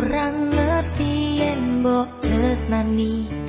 orang ngerti embok tresnani.